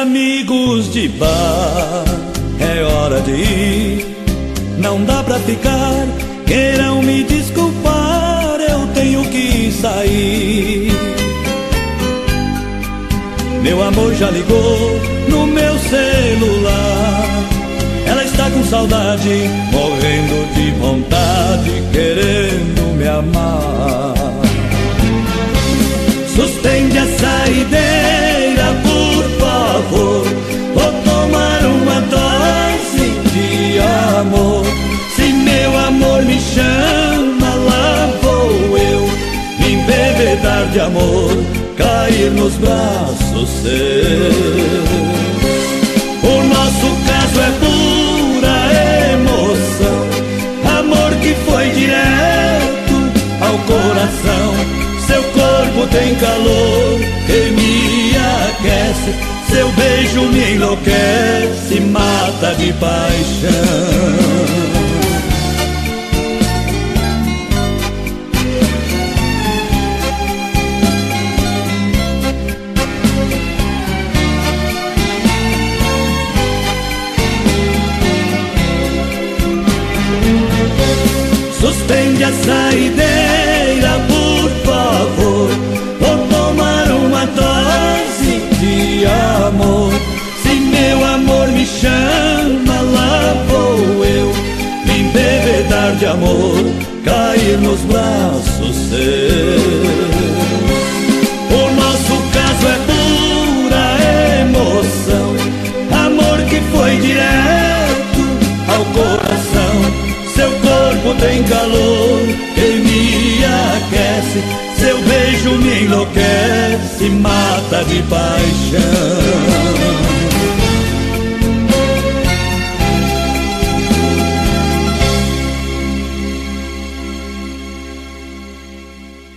amigos de bar, é hora de ir. Não dá pra ficar, queiram me desculpar, eu tenho que sair. Meu amor já ligou no meu celular. Ela está com saudade, morrendo de vontade, querendo me amar. Suspende a saideira, de amor, cair nos braços seus. O nosso caso é pura emoção, amor que foi direto ao coração seu corpo tem calor que me aquece. Seu beijo me enlouquece, mata de paixão. A saideira, por favor. Vou tomar uma dose de amor. Se meu amor me chama, lá vou eu me embebedar de amor, cair nos braços seus. O nosso caso é pura emoção, amor que foi direto ao coração. Seu corpo tem calor Seu beijo me enlouquece, mata de paixão.